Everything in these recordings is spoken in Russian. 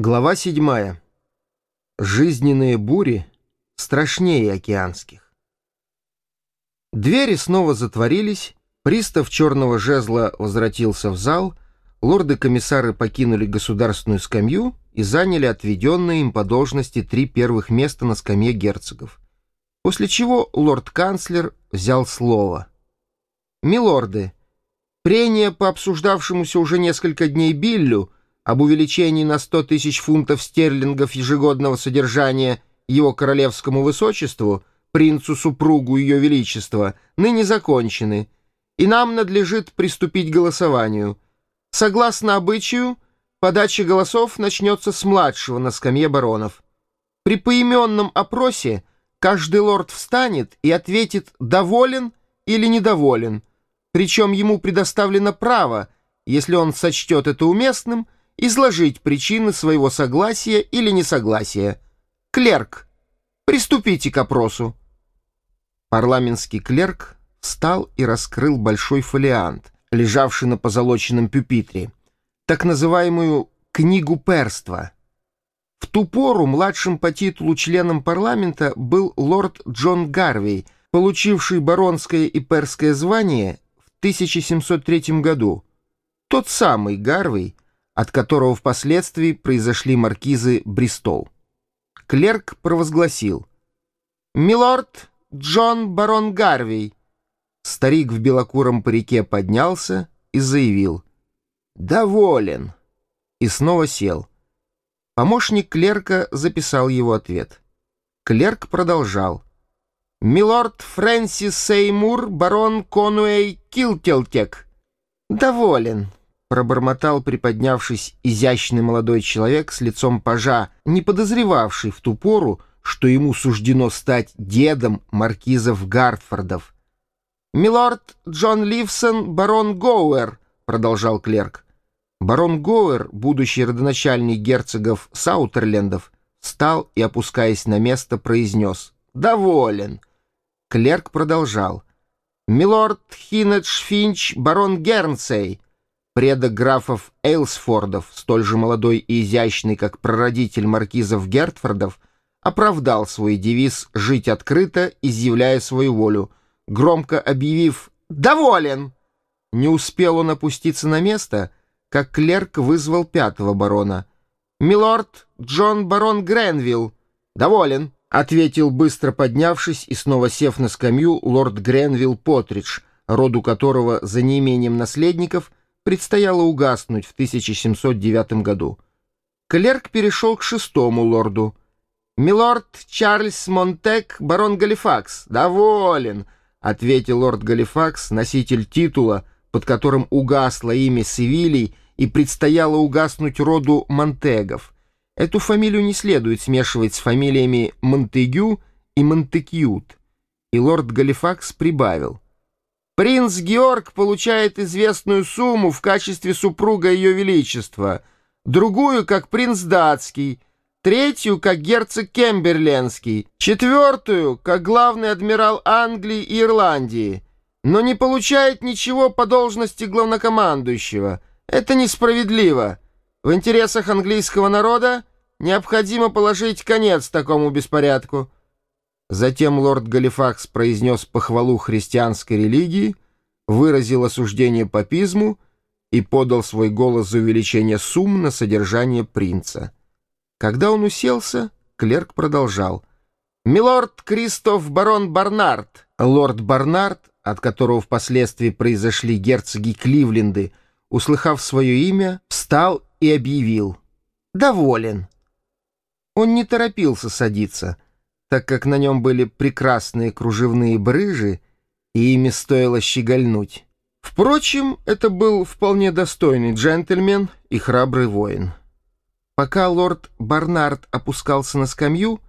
Глава 7. Жизненные бури страшнее океанских. Двери снова затворились, пристав черного жезла возвратился в зал, лорды-комиссары покинули государственную скамью и заняли отведенные им по должности три первых места на скамье герцогов. После чего лорд-канцлер взял слово. «Милорды, прения по обсуждавшемуся уже несколько дней Биллю — об увеличении на 100 тысяч фунтов стерлингов ежегодного содержания его королевскому высочеству, принцу-супругу ее величества, ныне закончены, и нам надлежит приступить к голосованию. Согласно обычаю, подача голосов начнется с младшего на скамье баронов. При поименном опросе каждый лорд встанет и ответит «доволен» или «недоволен», причем ему предоставлено право, если он сочтет это уместным, изложить причины своего согласия или несогласия. Клерк, приступите к опросу. Парламентский клерк встал и раскрыл большой фолиант, лежавший на позолоченном пюпитре, так называемую «книгу перства». В ту пору младшим по титулу членом парламента был лорд Джон Гарвей, получивший баронское и перское звание в 1703 году. Тот самый Гарвей — от которого впоследствии произошли маркизы Бристол. Клерк провозгласил «Милорд Джон Барон Гарвей». Старик в белокуром парике поднялся и заявил «Доволен» и снова сел. Помощник клерка записал его ответ. Клерк продолжал. «Милорд Фрэнсис Сеймур, барон Конуэй Килтелтек». «Доволен», пробормотал, приподнявшись, изящный молодой человек с лицом пажа, не подозревавший в ту пору, что ему суждено стать дедом маркизов Гартфордов. «Милорд Джон Ливсон, барон Гоуэр», — продолжал клерк. Барон Гоуэр, будущий родоначальник герцогов Саутерлендов, встал и, опускаясь на место, произнес «Доволен». Клерк продолжал. «Милорд Хинедж Финч, барон Гернсей», предок графов Эйлсфордов, столь же молодой и изящный, как прародитель маркизов Гертфордов, оправдал свой девиз «Жить открыто, изъявляя свою волю», громко объявив «Доволен!». Не успел он опуститься на место, как клерк вызвал пятого барона. «Милорд Джон барон Гренвилл!» «Доволен!» — ответил, быстро поднявшись и снова сев на скамью, лорд Гренвилл Потридж, роду которого за неимением наследников — предстояло угаснуть в 1709 году. Клерк перешел к шестому лорду. «Милорд Чарльз Монтек, барон Галифакс, доволен», — ответил лорд Галифакс, носитель титула, под которым угасло имя Севилий и предстояло угаснуть роду Монтегов. Эту фамилию не следует смешивать с фамилиями Монтегю и Монтекьют. И лорд Галифакс прибавил — Принц Георг получает известную сумму в качестве супруга Ее Величества, другую, как принц датский, третью, как герцог Кемберленский, четвертую, как главный адмирал Англии и Ирландии, но не получает ничего по должности главнокомандующего. Это несправедливо. В интересах английского народа необходимо положить конец такому беспорядку. Затем лорд Галифакс произнес похвалу христианской религии, выразил осуждение папизму и подал свой голос за увеличение сумм на содержание принца. Когда он уселся, клерк продолжал. «Милорд Кристоф барон Барнард». Лорд Барнард, от которого впоследствии произошли герцоги Кливленды, услыхав свое имя, встал и объявил. «Доволен». Он не торопился садиться — так как на нем были прекрасные кружевные брыжи, и ими стоило щегольнуть. Впрочем, это был вполне достойный джентльмен и храбрый воин. Пока лорд Барнард опускался на скамью,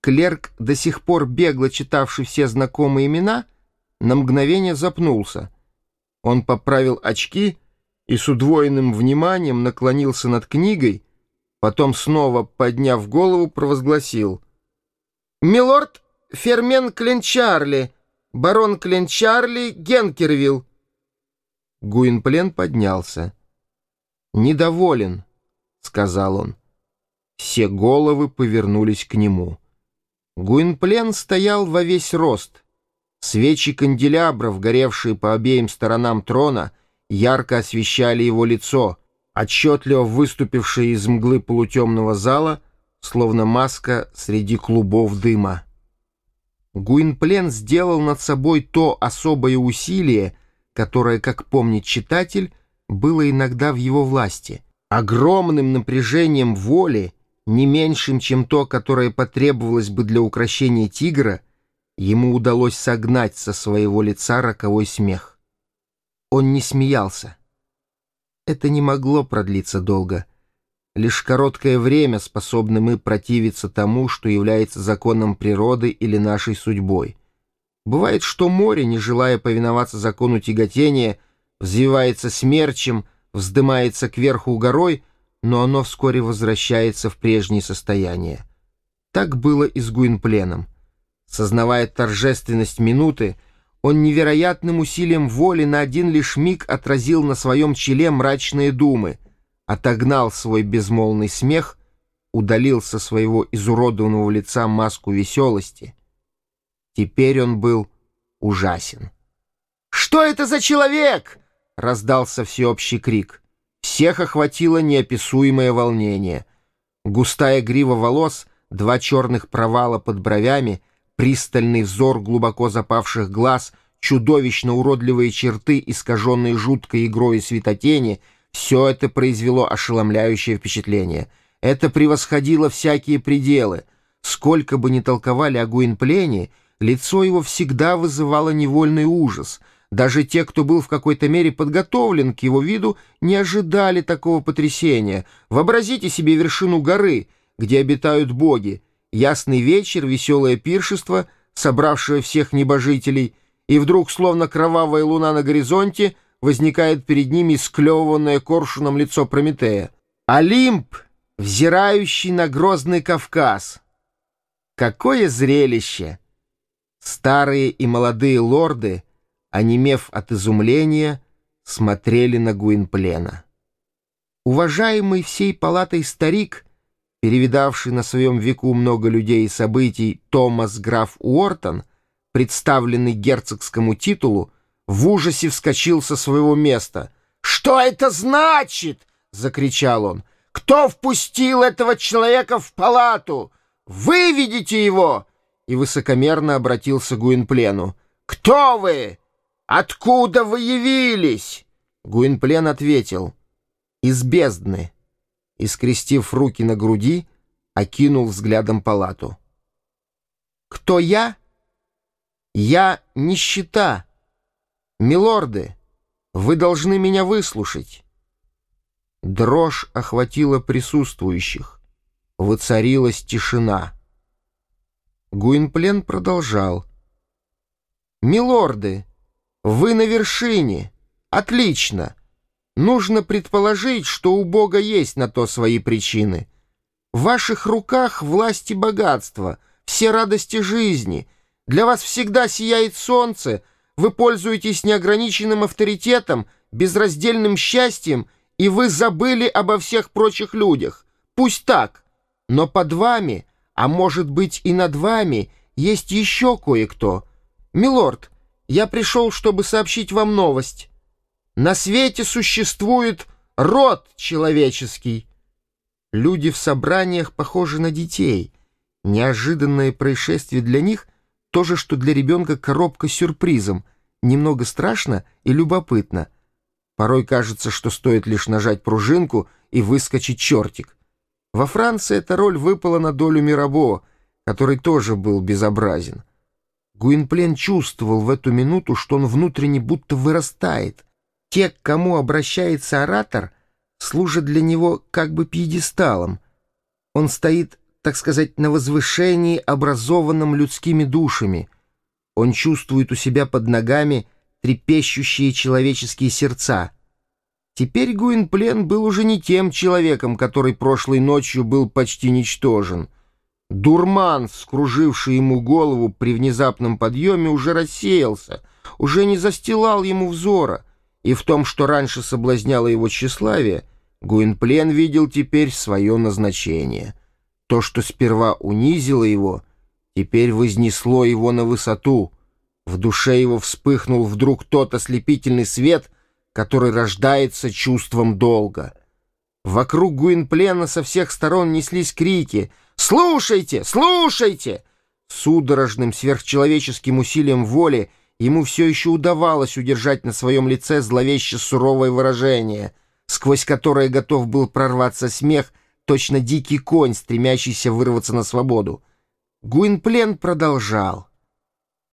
клерк, до сих пор бегло читавший все знакомые имена, на мгновение запнулся. Он поправил очки и с удвоенным вниманием наклонился над книгой, потом снова, подняв голову, провозгласил — «Милорд Фермен Кленчарли, барон Кленчарли, Генкервилл». Гуинплен поднялся. «Недоволен», — сказал он. Все головы повернулись к нему. Гуинплен стоял во весь рост. Свечи канделябров, горевшие по обеим сторонам трона, ярко освещали его лицо, отчетливо выступившее из мглы полутемного зала, словно маска среди клубов дыма. Гуинплен сделал над собой то особое усилие, которое, как помнит читатель, было иногда в его власти. Огромным напряжением воли, не меньшим, чем то, которое потребовалось бы для украшения тигра, ему удалось согнать со своего лица роковой смех. Он не смеялся. Это не могло продлиться долго. Лишь короткое время способны мы противиться тому, что является законом природы или нашей судьбой. Бывает, что море, не желая повиноваться закону тяготения, взвивается смерчем, вздымается кверху горой, но оно вскоре возвращается в прежнее состояние. Так было и с Гуинпленом. Сознавая торжественность минуты, он невероятным усилием воли на один лишь миг отразил на своем челе мрачные думы, отогнал свой безмолвный смех, удалил со своего изуродованного лица маску веселости. Теперь он был ужасен. «Что это за человек?» — раздался всеобщий крик. Всех охватило неописуемое волнение. Густая грива волос, два черных провала под бровями, пристальный взор глубоко запавших глаз, чудовищно уродливые черты, искаженные жуткой игрой светотени — все это произвело ошеломляющее впечатление. Это превосходило всякие пределы. Сколько бы ни толковали о Гуинплене, лицо его всегда вызывало невольный ужас — даже те, кто был в какой-то мере подготовлен к его виду, не ожидали такого потрясения. Вообразите себе вершину горы, где обитают боги, ясный вечер, веселое пиршество, собравшее всех небожителей, и вдруг, словно кровавая луна на горизонте, возникает перед ними склеванное коршуном лицо Прометея. Олимп, взирающий на грозный Кавказ. Какое зрелище! Старые и молодые лорды — онемев от изумления, смотрели на Гуинплена. Уважаемый всей палатой старик, перевидавший на своем веку много людей и событий Томас граф Уортон, представленный герцогскому титулу, в ужасе вскочил со своего места. «Что это значит?» — закричал он. «Кто впустил этого человека в палату? Выведите его!» И высокомерно обратился Гуинплену. «Кто вы? «Откуда вы явились?» Гуинплен ответил. «Из бездны». И, скрестив руки на груди, окинул взглядом палату. «Кто я?» «Я нищета. Милорды, вы должны меня выслушать». Дрожь охватила присутствующих. Воцарилась тишина. Гуинплен продолжал. «Милорды!» Вы на вершине. Отлично. Нужно предположить, что у Бога есть на то свои причины. В ваших руках власть и богатство, все радости жизни. Для вас всегда сияет солнце, вы пользуетесь неограниченным авторитетом, безраздельным счастьем, и вы забыли обо всех прочих людях. Пусть так, но под вами, а может быть и над вами, есть еще кое-кто. Милорд, я пришел, чтобы сообщить вам новость. На свете существует род человеческий. Люди в собраниях похожи на детей. Неожиданное происшествие для них — то же, что для ребенка коробка с сюрпризом. Немного страшно и любопытно. Порой кажется, что стоит лишь нажать пружинку и выскочить чертик. Во Франции эта роль выпала на долю Мирабо, который тоже был безобразен. Гуинплен чувствовал в эту минуту, что он внутренне будто вырастает. Те, к кому обращается оратор, служат для него как бы пьедесталом. Он стоит, так сказать, на возвышении, образованном людскими душами. Он чувствует у себя под ногами трепещущие человеческие сердца. Теперь Гуинплен был уже не тем человеком, который прошлой ночью был почти ничтожен — Дурман, скруживший ему голову при внезапном подъеме, уже рассеялся, уже не застилал ему взора, и в том, что раньше соблазняло его тщеславие, Гуинплен видел теперь свое назначение — То, что сперва унизило его, теперь вознесло его на высоту. В душе его вспыхнул вдруг тот ослепительный свет, который рождается чувством долга. Вокруг Гуинплена со всех сторон неслись крики «Слушайте! Слушайте!» Судорожным сверхчеловеческим усилием воли ему все еще удавалось удержать на своем лице зловеще суровое выражение, сквозь которое готов был прорваться смех, точно дикий конь, стремящийся вырваться на свободу. Гуинплен продолжал.